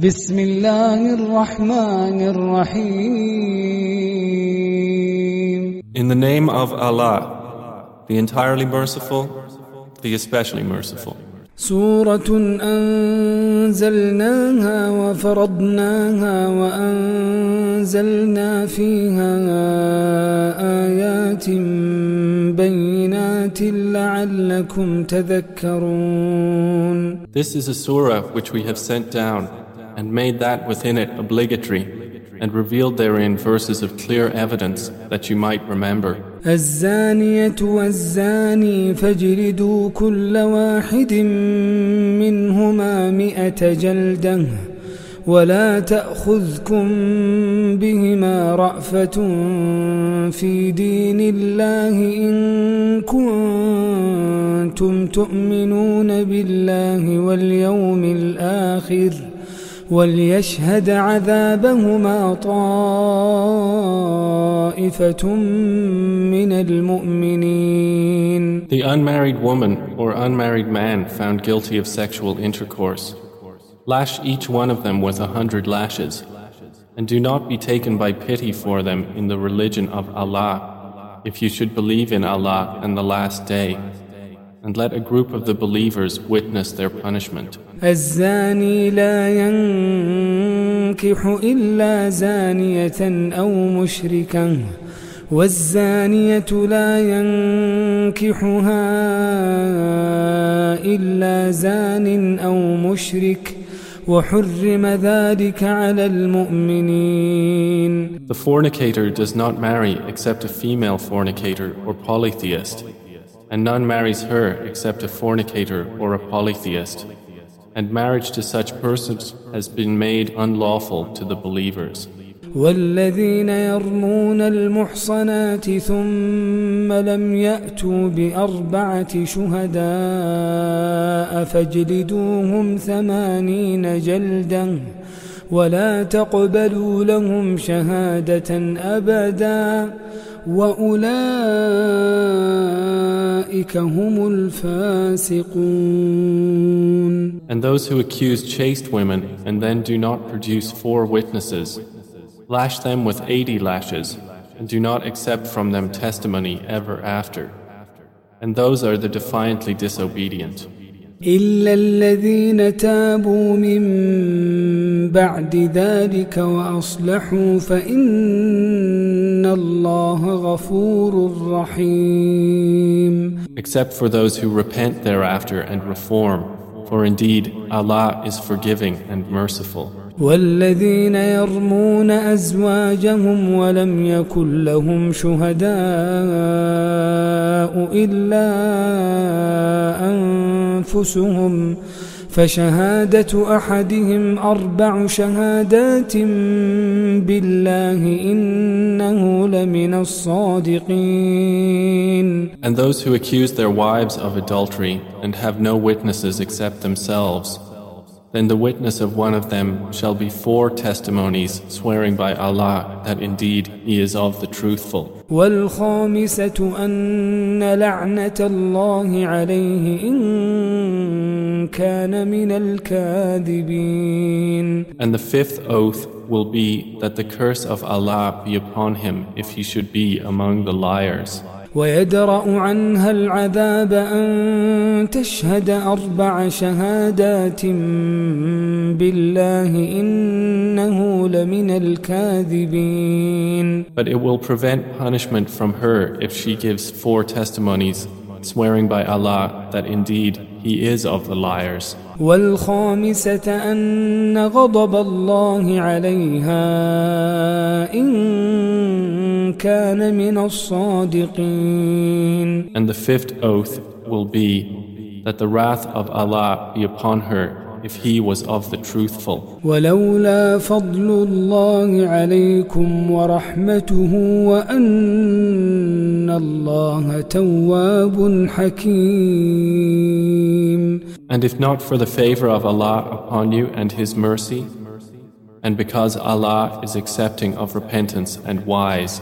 بسم الله الرحمن الرحيم In the name of Allah, the entirely merciful, the especially merciful. سورة أنزلناها وفرضناها وأنزلنا فيها آيات بينات لعلكم تذكرون This is a surah which we have sent down and made that within it obligatory, and revealed therein verses of clear evidence that you might remember. الزانية والزاني فاجلدوا كل واحد منهما مئة جلدة ولا تأخذكم بهما رأفة في دين الله إن كنتم تؤمنون بالله واليوم الآخر ۖ وليشهد عذابهما طائفة من المؤمنين The unmarried woman or unmarried man found guilty of sexual intercourse. Lash each one of them with a hundred lashes, and do not be taken by pity for them in the religion of Allah, if you should believe in Allah and the last day. and let a group of the believers witness their punishment. الزاني لا ينكح إلا زانية أو مشركا والزانية لا ينكحها إلا زان أو مشرك وحرم ذلك على المؤمنين The fornicator does not marry except a female fornicator or polytheist and none marries her except a fornicator or a polytheist, and marriage to such persons has been made unlawful to the believers. والذين يرمون المحصنات ثم لم يأتوا بأربعة شهداء فاجلدوهم ثمانين جلدا ولا تقبلوا لهم شهادة أبدا وأولئك هم الفاسقون And those who accuse chaste women and then do not produce four witnesses, lash them with eighty lashes and do not accept from them testimony ever after. And those are the defiantly disobedient. إلا الذين تابوا من بعد ذلك وأصلحوا فإن الله غفور رحيم Except for those who repent thereafter and reform, for indeed Allah is forgiving and merciful. والذين يرمون أزواجهم ولم يكن لهم شهداء إلا أنفسهم فشهادة أحدهم أربع شهادات بالله إنه لمن الصادقين And those who accuse their wives of adultery and have no witnesses except themselves then the witness of one of them shall be four testimonies swearing by Allah that indeed he is of the truthful. والخامسة أن لعنة الله عليه إن كان من الكاذبين. And the fifth oath will be that the curse of Allah be upon him if he should be among the liars. ويدرأ عنها العذاب أن تشهد أربع شهادات بالله إنه لمن الكاذبين But it will prevent punishment from her if she gives four testimonies swearing by Allah that indeed he is of the liars. والخامسة أن غضب الله عليها إن كان من الصادقين. And the fifth oath will be that the wrath of Allah be upon her if he was of the truthful. ولولا فضل الله عليكم ورحمته وأن الله تواب حكيم. And if not for the favor of Allah upon you and His mercy, and because Allah is accepting of repentance and wise,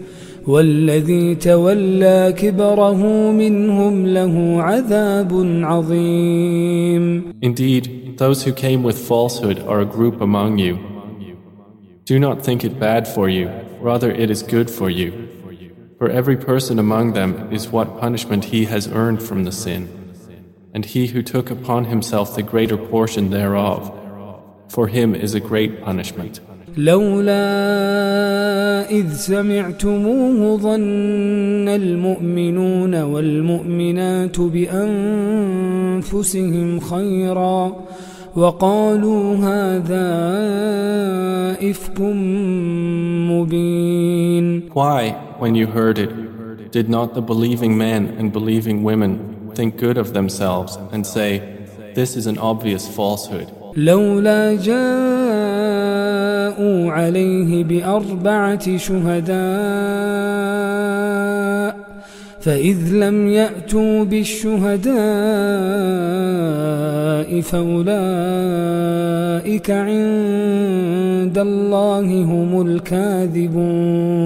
والذي تولى كبره منهم له عذاب عظيم Indeed, those who came with falsehood are a group among you. Do not think it bad for you, rather it is good for you. For every person among them is what punishment he has earned from the sin, and he who took upon himself the greater portion thereof, for him is a great punishment. لولا إذ سمعتموه ظن المؤمنون والمؤمنات بأنفسهم خيرا وقالوا هذا إفك مبين Why, when you heard it, did not the believing men and believing women think good of themselves and say, This is an obvious falsehood? لولا جاءوا عليه بأربعة شهداء فإذ لم يأتوا بالشهداء فأولئك عند الله هم الكاذبون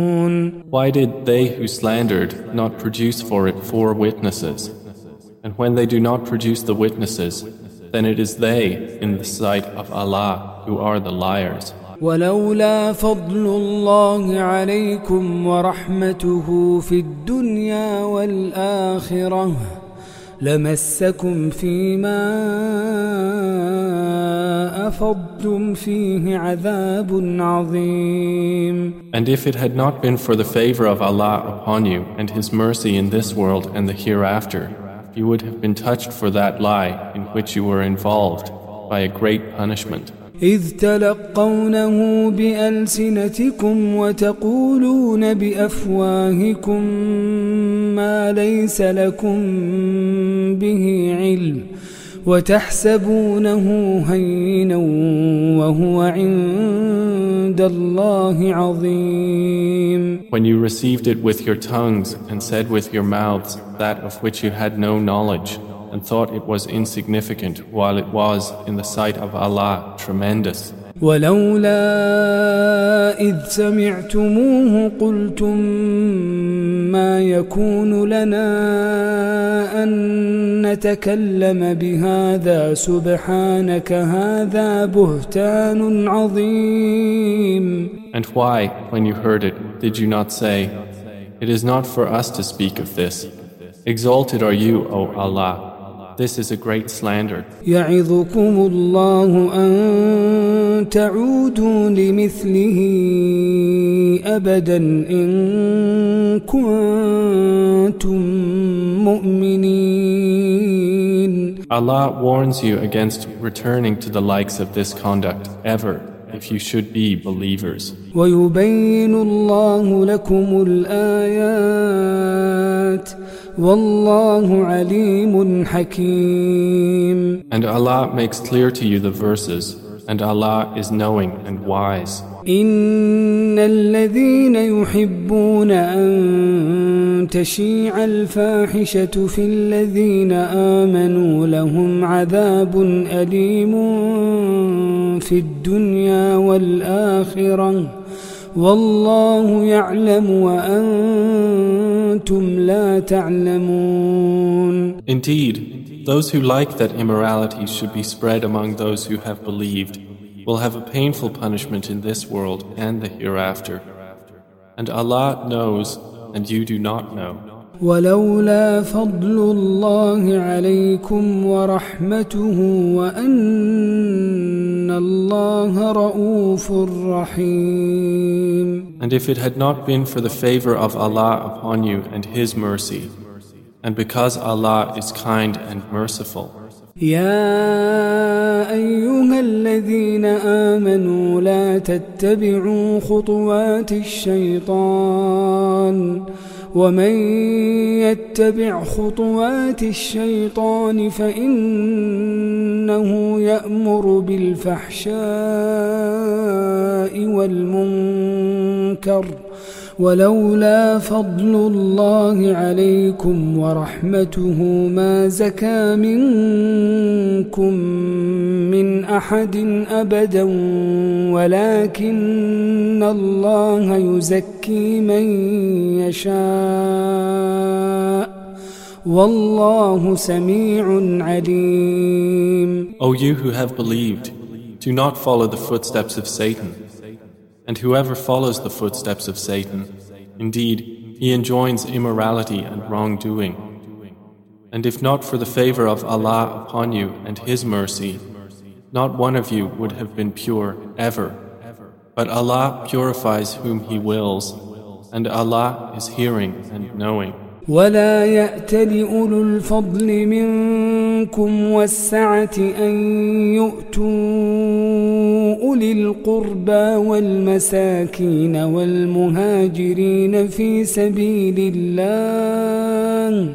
Why did they who slandered not produce for it four witnesses? And when they do not produce the witnesses, then it is they in the sight of Allah who are the liars. ولولا فضل الله عليكم ورحمته في الدنيا والآخرة لمسكم فيما أفضتم فيه عذاب عظيم And if it had not been for the favor of Allah upon you and His mercy in this world and the hereafter, you would have been touched for that lie in which you were involved by a great punishment. إذ تلقونه بألسنتكم وتقولون بأفواهكم ما ليس لكم به علم وتحسبونه هينا وهو عند الله عظيم When you received it with your tongues and said with your mouths that of which you had no knowledge, and thought it was insignificant while it was in the sight of Allah tremendous. ولولا إذ سمعتموه قلتم ما يكون لنا أن نتكلم بهذا سبحانك هذا بهتان عظيم And why, when you heard it, did you not say, It is not for us to speak of this. Exalted are you, O Allah. This is a great slander. يعظكم الله أن تعودوا لمثله أبدا إن كنتم مؤمنين Allah warns you against returning to the likes of this conduct ever if you should be believers. ويبين الله لكم الآيات والله عليم حكيم And Allah makes clear to you the verses, and Allah is knowing and wise. إن الذين يحبون أن تشيع الفاحشة في الذين آمنوا لهم عذاب أليم في الدنيا والآخرة والله يعلم وأنتم لا تعلمون Indeed, those who like that immorality should be spread among those who have believed will have a painful punishment in this world and the hereafter. And Allah knows, and you do not know. ولولا فضل الله عليكم ورحمته وأن الله رؤوف رحيم And if it had not been for the favor of Allah upon you and His mercy, and because Allah is kind and merciful, يا أيها الذين آمنوا لا تتبعوا خطوات الشيطان ومن يتبع خطوات الشيطان فإنه يأمر بالفحشاء والمنكر ولولا فضل الله عليكم ورحمته ما زكى منكم من أحد أبدا ولكن الله يزكي من يشاء والله سميع عليم O you who have believed, do not follow the footsteps of Satan. And whoever follows the footsteps of Satan, indeed, he enjoins immorality and wrongdoing. And if not for the favor of Allah upon you and His mercy, not one of you would have been pure ever. But Allah purifies whom He wills, and Allah is hearing and knowing. ولا يأتل أولو الفضل منكم والسعة أن يؤتوا أولي القربى والمساكين والمهاجرين في سبيل الله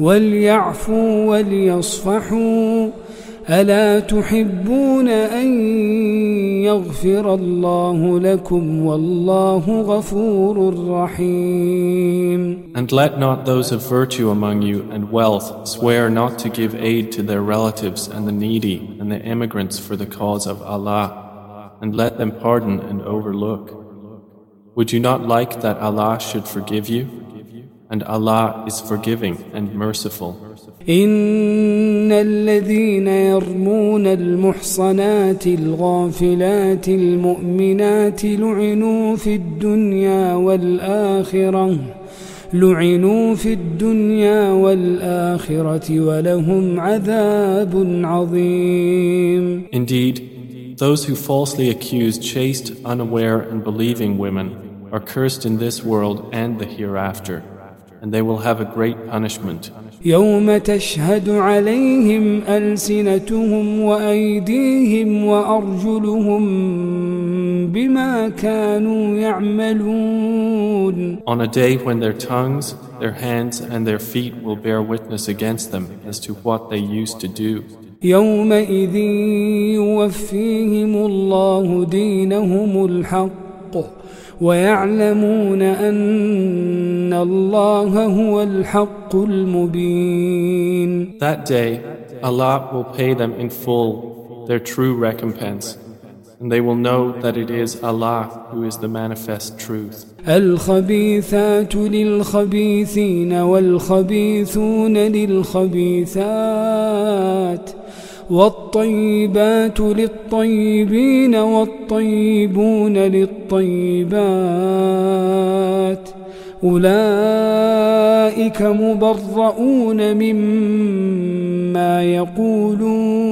وليعفوا وليصفحوا ألا تحبون أن يغفر الله لكم والله غفور رحيم And let not those of virtue among you and wealth swear not to give aid to their relatives and the needy and the immigrants for the cause of Allah, and let them pardon and overlook. Would you not like that Allah should forgive you? And Allah is forgiving and merciful. إن الذين يرمون المحصنات الغافلات المؤمنات لعنوا في الدنيا والآخرة لعنوا في الدنيا والآخرة ولهم عذاب عظيم Indeed, those who falsely accuse chaste, unaware and believing women are cursed in this world and the hereafter, and they will have a great punishment. يوم تشهد عليهم ألسنتهم وأيديهم وأرجلهم بما كانوا يعملون On a day when their tongues, their hands, and their feet will bear witness against them as to what they used to do. يومئذ يوفيهم الله دينهم الحق ويعلمون أن الله هو الحق المبين That day, Allah will pay them in full their true recompense, and they will know that it is Allah who is the manifest truth. الخبيثات للخبيثين والخبيثون للخبيثات والطيبات للطيبين والطيبون للطيبات أولئك مبرؤون مما يقولون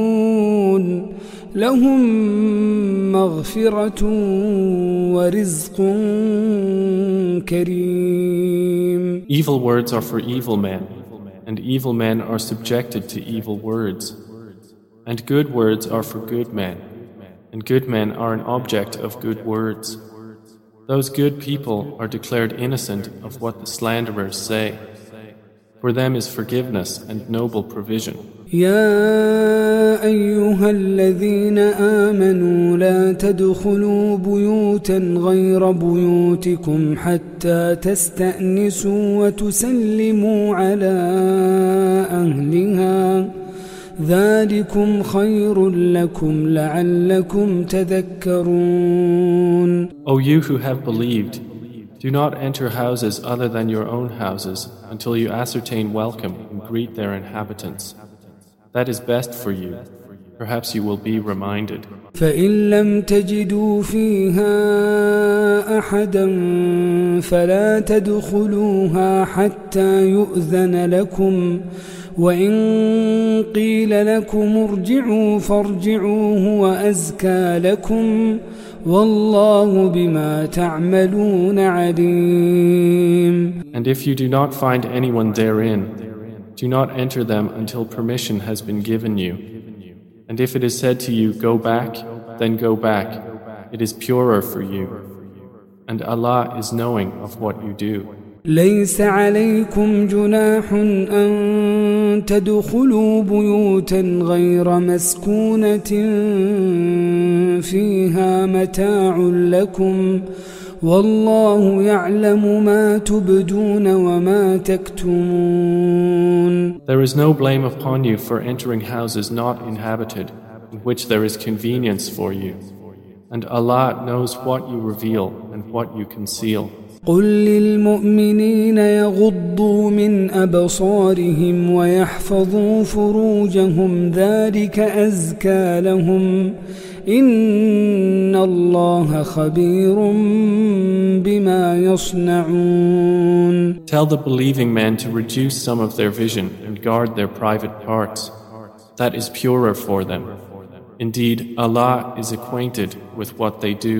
لهم مغفرة ورزق كريم Evil words are for evil men, and evil men are subjected to evil words. And good words are for good men, and good men are an object of good words. Those good people are declared innocent of what the slanderers say. For them is forgiveness and noble provision. يا أيها الذين آمنوا لا تدخلوا بيوتا غير بيوتكم حتى تستأنسوا وتسلموا على أهلها ذلكم خير لكم لعلكم تذكرون O you who have believed, do not enter houses other than your own houses until you ascertain welcome and greet their inhabitants. That is best for you. Perhaps you will be reminded. فإن لم تجدوا فيها أحدا فلا تدخلوها حتى يؤذن لكم وإن قيل لكم ارجعوا فارجعوا هو أزكى لكم والله بما تعملون عليم And if you do not find anyone therein, do not enter them until permission has been given you. And if it is said to you, Go back, then go back. It is purer for you. And Allah is knowing of what you do. ليس عليكم جناح أن تدخلوا بيوتا غير مسكونة فيها متاع لكم والله يعلم ما تبدون وما تكتمون There is no blame upon you for entering houses not inhabited in which there is convenience for you and Allah knows what you reveal and what you conceal قل للمؤمنين يغضوا من أبصارهم ويحفظوا فروجهم ذلك أزكى لهم إن الله خبير بما يصنعون Tell the believing men to reduce some of their vision and guard their private parts. That is purer for them. Indeed, Allah is acquainted with what they do.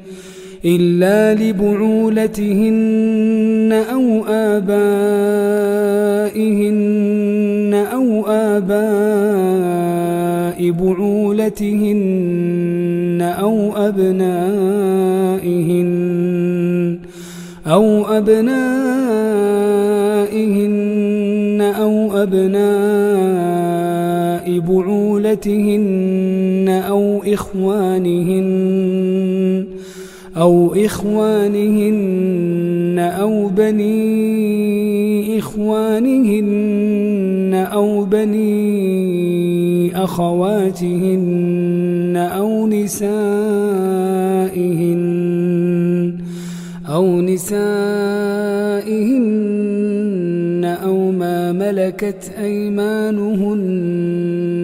إلا لبعولتهن أو آبائهن أو آباء بعولتهن أو أبنائهن أو أبنائهن أو أبناء بعولتهن أو إخوانهن أو إخوانهن أو بني إخوانهن أو بني أخواتهن أو نسائهن أو نسائهن ملكت أيمانهن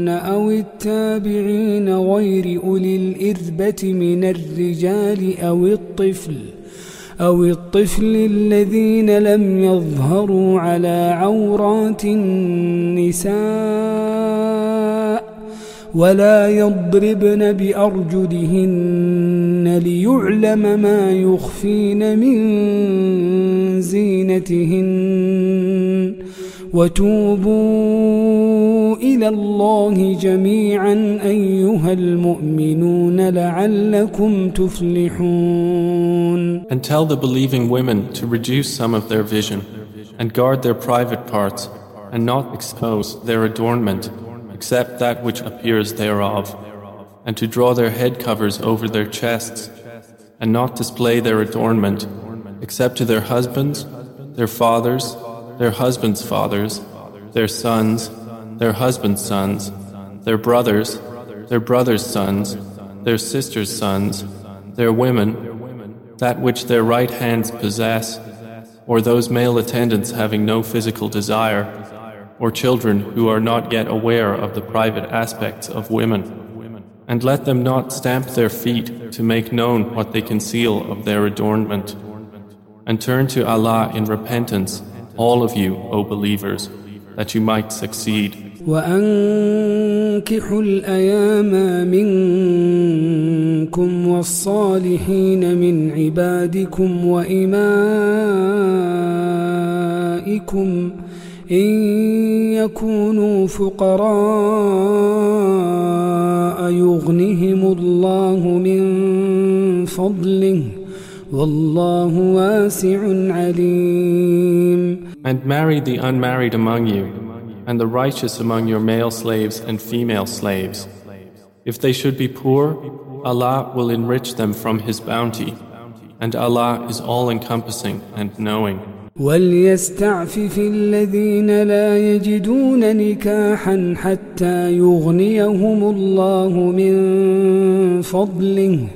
أو التابعين غير أولي الإربة من الرجال أو الطفل أو الطفل الذين لم يظهروا على عورات النساء ولا يضربن بأرجلهن ليعلم ما يخفين من زينتهن. وتوبوا إلى الله جميعا أيها المؤمنون لعلكم تفلحون And tell the believing women to reduce some of their vision and guard their private parts and not expose their adornment except that which appears thereof and to draw their head covers over their chests and not display their adornment except to their husbands, their fathers, their husbands' fathers, their sons, their husbands' sons, their brothers, their brothers' sons, their sisters' sons, their women, that which their right hands possess, or those male attendants having no physical desire, or children who are not yet aware of the private aspects of women. And let them not stamp their feet to make known what they conceal of their adornment. And turn to Allah in repentance, all of you, O believers, that you might succeed. وأنكحوا الأيام منكم والصالحين من عبادكم وإمائكم إن يكونوا فقراء يغنهم الله من فضله والله واسع عليم And marry the unmarried among you, and the righteous among your male slaves and female slaves. If they should be poor, Allah will enrich them from His bounty, and Allah is all encompassing and knowing. وليستعفف الذين لا يجدون نكاحا حتى يغنيهم الله من فضله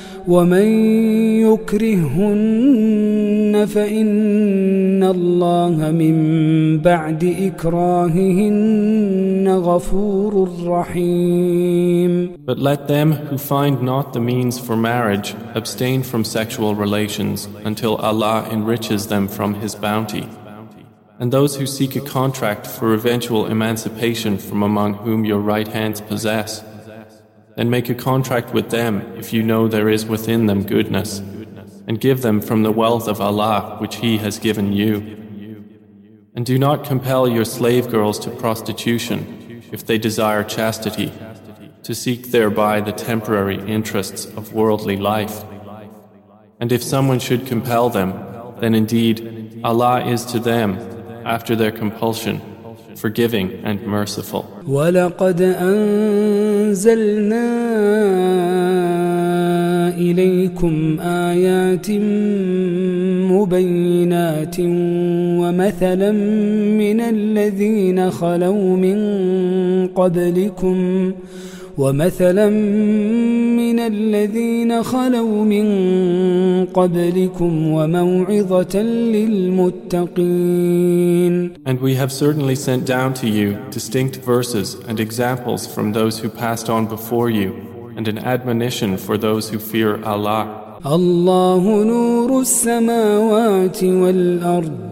ومن يكرهن فإن الله من بعد إكراههن غفور رحيم But let them who find not the means for marriage abstain from sexual relations until Allah enriches them from His bounty. And those who seek a contract for eventual emancipation from among whom your right hands possess, then make a contract with them if you know there is within them goodness, and give them from the wealth of Allah which He has given you. And do not compel your slave girls to prostitution if they desire chastity, to seek thereby the temporary interests of worldly life. And if someone should compel them, then indeed Allah is to them, after their compulsion, forgiving and merciful. ولقد أنزلنا إليكم آيات مبينات ومثلا من الذين خلوا من قبلكم ومثلا من الذين خلوا من قبلكم وموعظة للمتقين And we have certainly sent down to you distinct verses and examples from those who passed on before you and an admonition for those who fear Allah. الله نور السماوات والأرض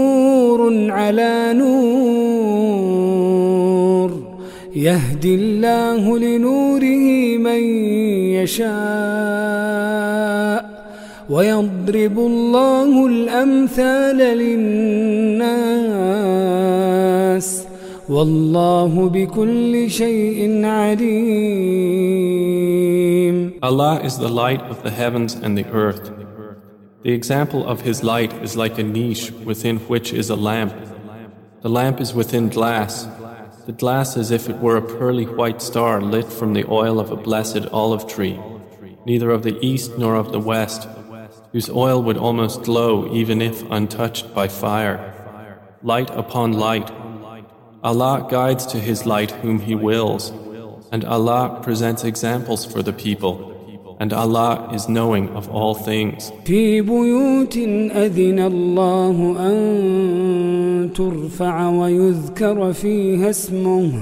على نور. يهدي الله لنوره من يشاء. ويضرب الله الأمثال للناس. والله بكل شيء عليم. Allah is the light of the heavens and the earth. The example of His light is like a niche within which is a lamp. The lamp is within glass. The glass as if it were a pearly white star lit from the oil of a blessed olive tree, neither of the east nor of the west, whose oil would almost glow even if untouched by fire. Light upon light. Allah guides to His light whom He wills, and Allah presents examples for the people. And Allah is knowing of all things. في بيوت أذن الله أن ترفع ويذكر فيها اسمه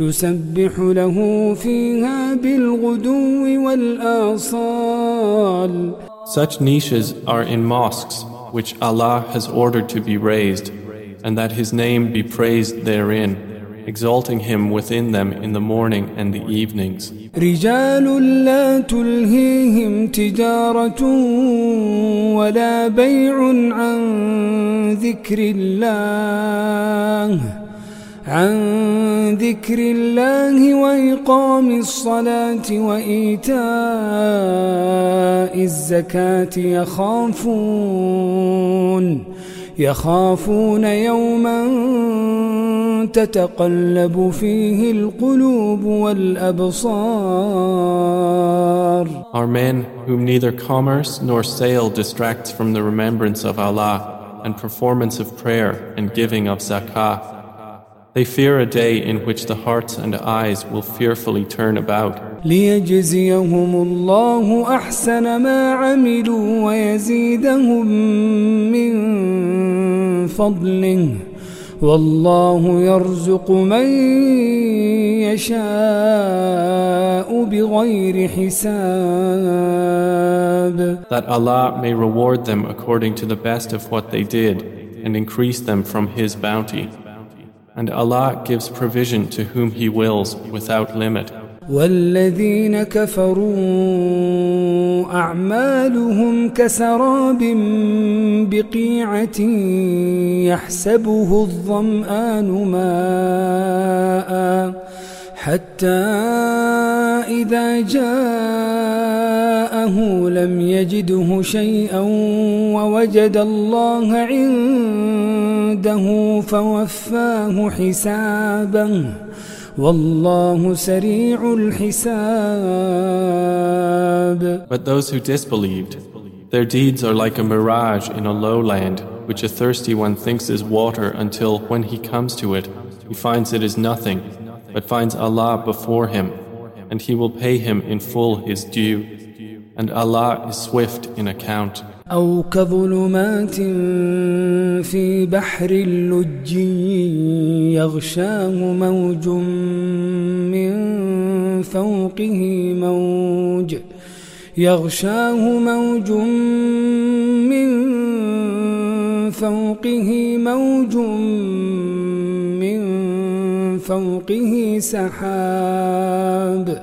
يسبح له فيها بالغدو والآصال Such niches are in mosques which Allah has ordered to be raised, and that His name be praised therein, exalting Him within them in the morning and the evenings. رجال لا تلهيهم تجارة ولا بيع عن ذكر الله عن ذكر الله وإقام الصلاة وإيتاء الزكاة يخافون يخافون يوما تتقلب فيه القلوب والأبصار Are men whom neither commerce nor sale distracts from the remembrance of Allah and performance of prayer and giving of zakah. They fear a day in which the hearts and eyes will fearfully turn about. ليجزيهم الله أحسن ما عملوا ويزيدهم من فضله والله يرزق من يشاء بغير حساب That Allah may reward them according to the best of what they did and increase them from His bounty. And Allah gives provision to whom He wills without limit. والذين كفروا أعمالهم كسراب بقيعة يحسبه الظمآن ماء حتى إذا جاءه لم يجده شيئا ووجد الله عنده فوفاه حسابه والله سريع الحساب But those who disbelieved, their deeds are like a mirage in a lowland, which a thirsty one thinks is water until when he comes to it, he finds it is nothing, but finds Allah before him, and he will pay him in full his due. And Allah is swift in account. أو كظلمات في بحر اللج يغشاه موج من فوقه موج يغشاه موج من فوقه موج من فوقه سحاب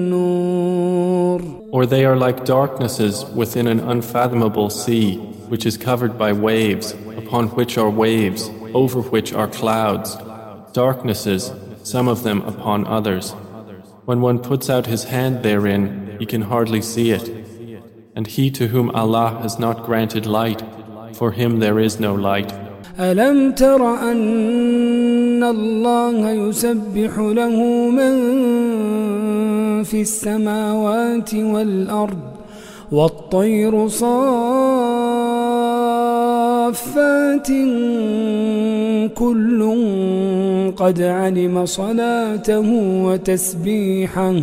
Or they are like darknesses within an unfathomable sea, which is covered by waves, upon which are waves, over which are clouds, darknesses, some of them upon others. When one puts out his hand therein, he can hardly see it. And he to whom Allah has not granted light, for him there is no light. ألم تر أن الله يسبح له من في السماوات والأرض والطير صافات كل قد علم صلاته وتسبيحه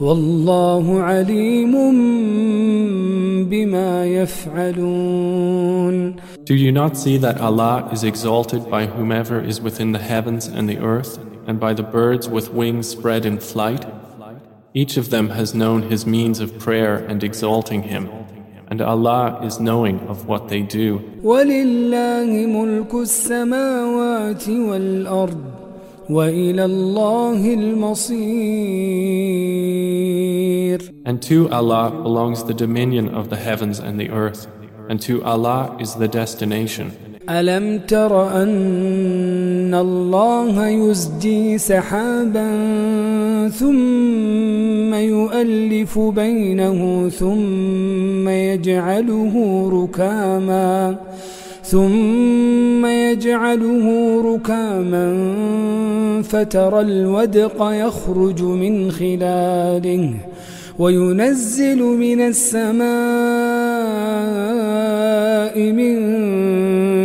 والله عليم بما يفعلون Do you not see that Allah is exalted by whomever is within the heavens and the earth, and by the birds with wings spread in flight? Each of them has known his means of prayer and exalting him, and Allah is knowing of what they do. ولله ملك السماوات والأرض وإلى الله المصير And to Allah belongs the dominion of the heavens and the earth, and to Allah is the destination. ألم تر أن الله يزجي سحابا ثم يؤلف بينه ثم يجعله ركاما ثم يجعله ركاما فترى الودق يخرج من خلاله وينزل من السماء من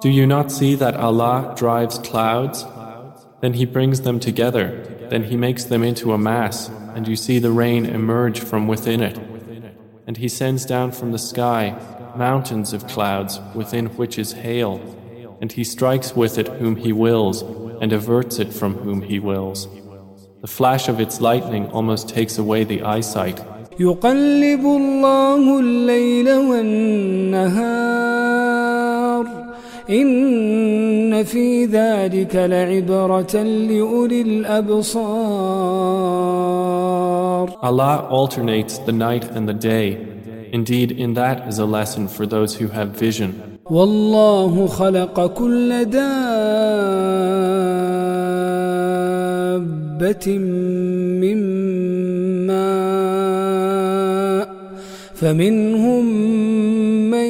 Do you not see that Allah drives clouds? Then He brings them together, then He makes them into a mass, and you see the rain emerge from within it. And He sends down from the sky mountains of clouds within which is hail, and He strikes with it whom He wills and averts it from whom He wills. The flash of its lightning almost takes away the eyesight. يقلب الله الليل والنهار إن في ذلك لعبرة لأولي الأبصار Allah alternates the night and the day. Indeed, in that is a lesson for those who have vision. والله خلق كل دابة من ماء فمنهم من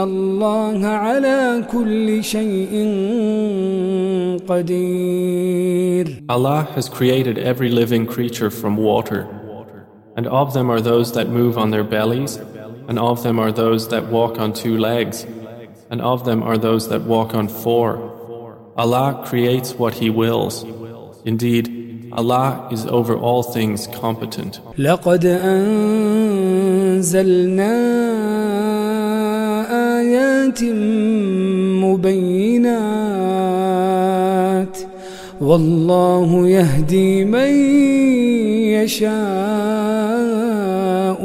الله على كل شيء قدير Allah has created every living creature from water and of them are those that move on their bellies and of them are those that walk on two legs and of them are those that walk on four Allah creates what He wills indeed Allah is over all things competent. لقد أنزلنا آيات مبينات والله يهدي من يشاء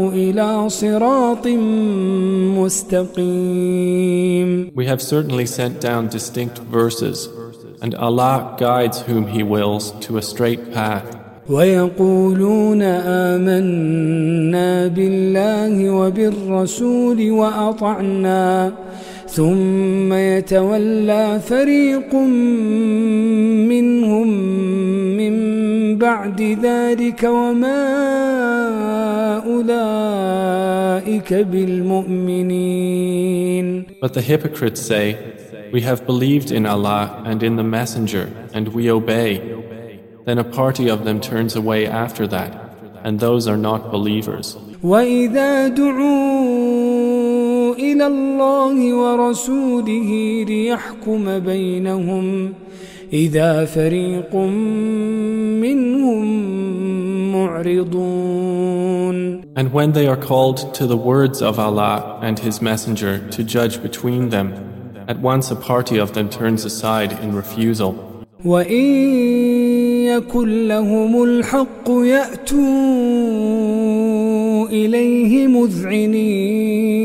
إلى صراط مستقيم We have certainly sent down distinct verses and Allah guides whom He wills to a straight path. ويقولون آمنا بالله وبالرسول وأطعنا ثم يتولى فريق منهم من بعد ذلك وما أولئك بالمؤمنين But the hypocrites say, We have believed in Allah and in the Messenger, and we obey. Then a party of them turns away after that, and those are not believers. وإذا دعوا إلى الله ورسوله ليحكم بينهم إذا فريق منهم معرضون And when they are called to the words of Allah and His Messenger to judge between them, at once a party of them turns aside in refusal. إليه مذعنين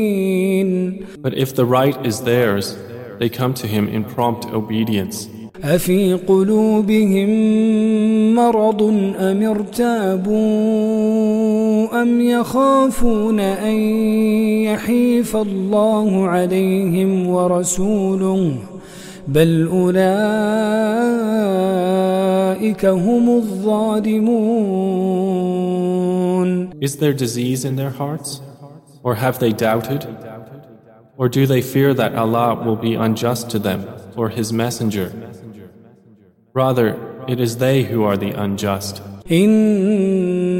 But if the right is theirs, they come to him in prompt obedience. أفي قلوبهم مرض أم ارتابوا أم يخافون أن يحيف الله عليهم ورسوله بل أولئك هم الظالمون Is there disease in their hearts? Or have they doubted? Or do they fear that Allah will be unjust to them or His Messenger? Rather, it is they who are the unjust.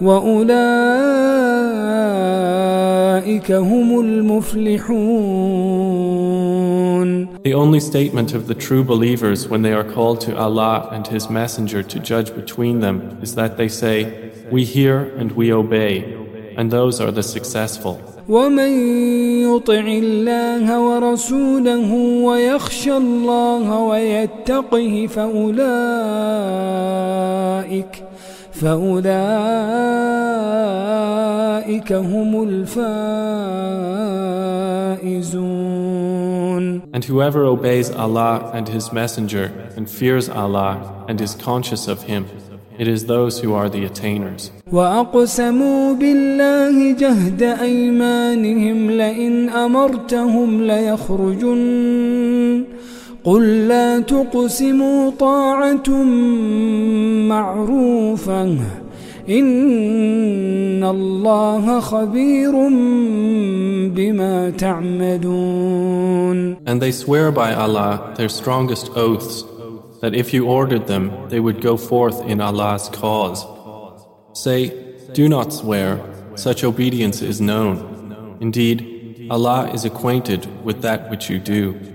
وأولئك هم المفلحون The only statement of the true believers when they are called to Allah and His Messenger to judge between them is that they say, We hear and we obey, and those are the successful. ومن يطع الله ورسوله ويخشى الله ويتقه فأولئك فأولئك هم الفائزون And whoever obeys Allah and His Messenger and fears Allah and is conscious of Him, it is those who are the attainers. وأقسموا بالله جهد أيمانهم لئن أمرتهم ليخرجن قل لا تقسموا طاعة معروفة إن الله خبير بما تعملون And they swear by Allah their strongest oaths that if you ordered them they would go forth in Allah's cause. Say, do not swear, such obedience is known. Indeed, Allah is acquainted with that which you do.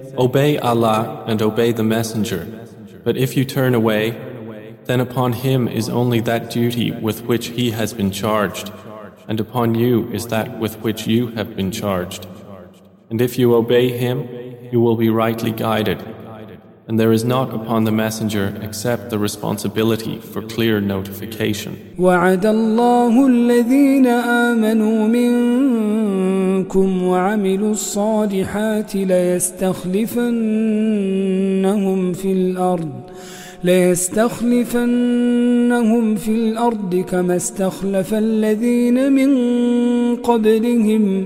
obey Allah and obey the Messenger. But if you turn away, then upon him is only that duty with which he has been charged, and upon you is that with which you have been charged. And if you obey him, you will be rightly guided. And there is not upon the messenger except the responsibility for clear notification. وعد الله الذين آمنوا منكم وعملوا الصالحات ليستخلفنهم في الأرض ليستخلفنهم في الأرض كما استخلف الذين من قبلهم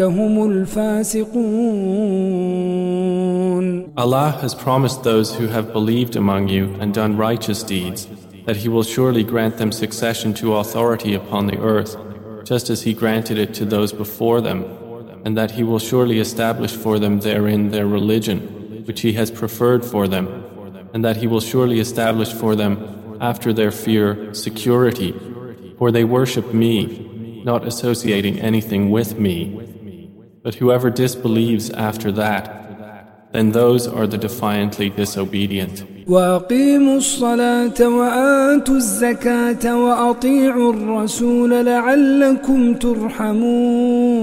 هم الفاسقون Allah has promised those who have believed among you and done righteous deeds that He will surely grant them succession to authority upon the earth, just as He granted it to those before them, and that He will surely establish for them therein their religion, which He has preferred for them, and that He will surely establish for them after their fear security, for they worship me, not associating anything with me. But whoever disbelieves after that, then those are the defiantly disobedient. وأقيموا الصلاة وآتوا الزكاة وأطيعوا الرسول لعلكم ترحمون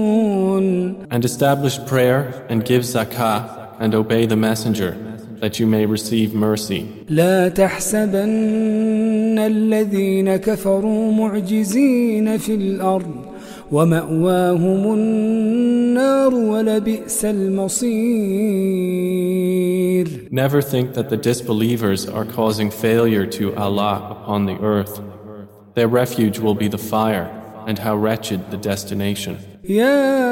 And establish prayer and give zakah and obey the messenger that you may receive mercy. لا تحسبن الذين كفروا معجزين في الأرض ومأواهم النار ولبئس المصير Never think that the disbelievers are causing failure to Allah upon the earth. Their refuge will be the fire, and how wretched the destination. يا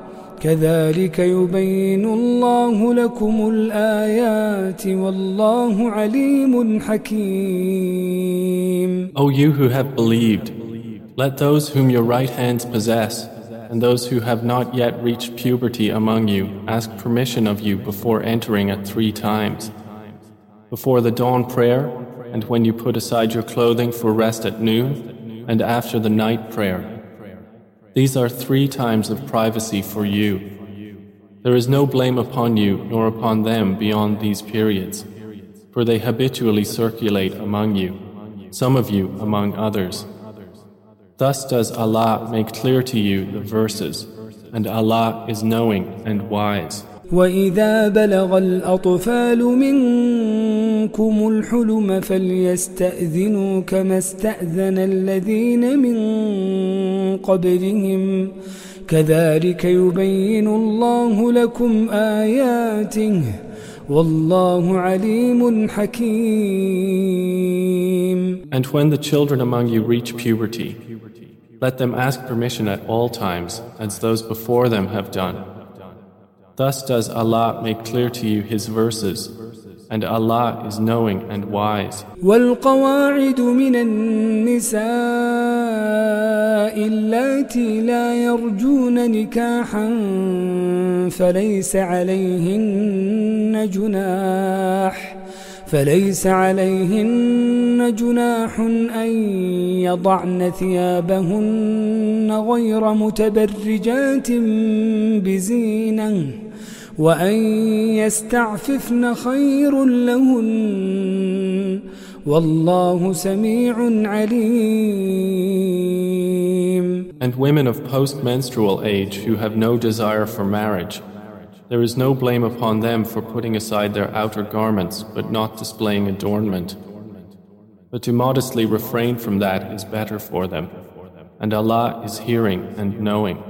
كذلك يبين الله لكم الآيات والله عليم حكيم O you who have believed, let those whom your right hands possess and those who have not yet reached puberty among you ask permission of you before entering at three times. Before the dawn prayer, and when you put aside your clothing for rest at noon, and after the night prayer. These are three times of privacy for you. There is no blame upon you nor upon them beyond these periods, for they habitually circulate among you, some of you among others. Thus does Allah make clear to you the verses, and Allah is knowing and wise. وإذا بلغ الأطفال منكم الحلم فليستأذنوا كما استأذن الذين من قبلهم كذلك يبين الله لكم آياته والله عليم حكيم And when the children among you reach puberty, Let them ask permission at all times, as those before them have done. Thus does Allah make clear to you His verses, and Allah is knowing and wise. والقواعد من النساء اللاتي لا يرجون نكاحا فليس عليهن جناح فليس عليهن جناح أن يضعن ثيابهن غير متبرجات بزينة وأن يستعففن خير لهن والله سميع عليم And women of post-menstrual age who have no desire for marriage There is no blame upon them for putting aside their outer garments but not displaying adornment. But to modestly refrain from that is better for them. And Allah is hearing and knowing.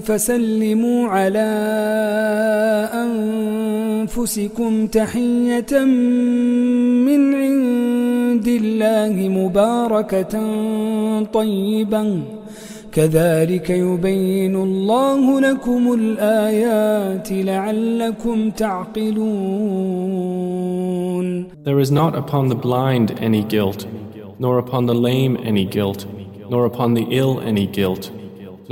فسلموا على أنفسكم تحية من عند الله مباركة طيبا كذلك يبين الله لكم الآيات لعلكم تعقلون There is not upon the blind any guilt nor upon the lame any guilt, nor upon the ill any guilt,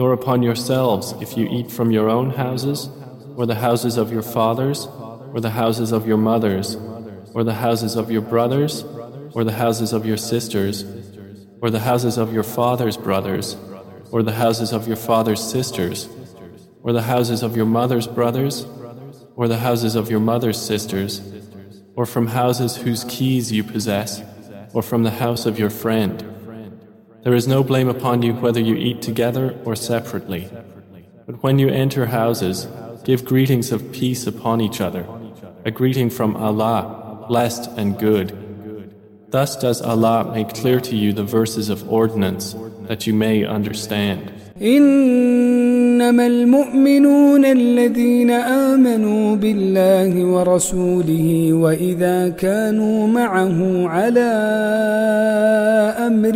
nor upon yourselves if you eat from your own houses, or the houses of your fathers, or the houses of your mothers, or the houses of your brothers, or the houses of your sisters, or the houses of your father's brothers, or the houses of your father's sisters, or the houses of your mother's brothers, or the houses of your mother's sisters, or from houses whose keys you possess or from the house of your friend. There is no blame upon you whether you eat together or separately. But when you enter houses, give greetings of peace upon each other, a greeting from Allah, blessed and good. Thus does Allah make clear to you the verses of ordinance that you may understand. إنما المؤمنون الذين آمنوا بالله ورسوله وإذا كانوا معه على أمر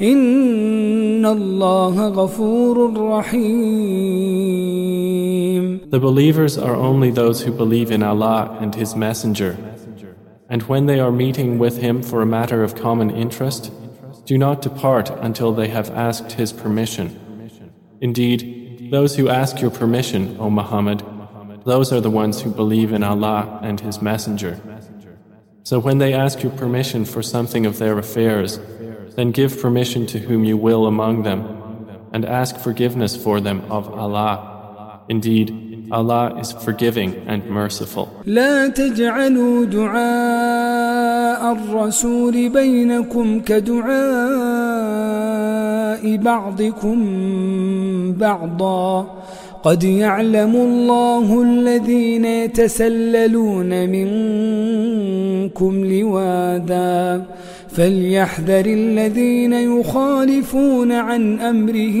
إن الله غفور رحيم The believers are only those who believe in Allah and His Messenger. And when they are meeting with Him for a matter of common interest, do not depart until they have asked His permission. Indeed, those who ask your permission, O Muhammad, those are the ones who believe in Allah and His Messenger. So when they ask your permission for something of their affairs, then give permission to whom you will among them, and ask forgiveness for them of Allah. Indeed, Allah is forgiving and merciful. لا تجعلوا دعاء الرسول بينكم كدعاء بعضكم بعضا قد يعلم الله الذين يتسللون منكم لواذا فليحذر الذين يخالفون عن أمره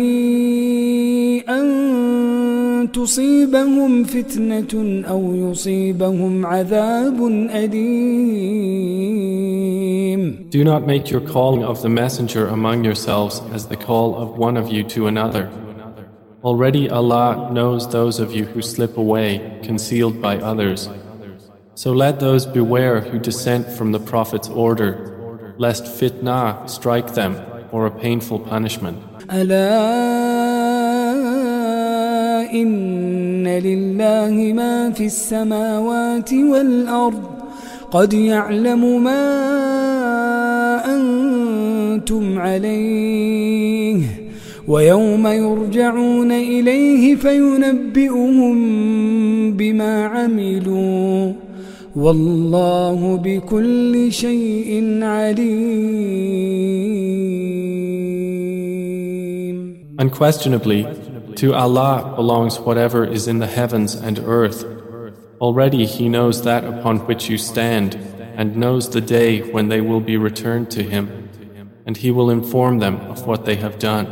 أن تصيبهم فتنة أو يصيبهم عذاب أليم Do not make your calling of the messenger among yourselves as the call of one of you to another. Already Allah knows those of you who slip away, concealed by others. So let those beware who dissent from the Prophet's order, lest fitna strike them or a painful punishment. ألا إن لله ما في السماوات والأرض قد يعلم ما أنتم عليه ويوم يرجعون إليه فينبئهم بما عملوا والله بكل شيء عليم Unquestionably, to Allah belongs whatever is in the heavens and earth. Already He knows that upon which you stand, and knows the day when they will be returned to Him, and He will inform them of what they have done.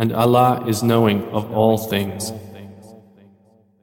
and Allah is knowing of all things.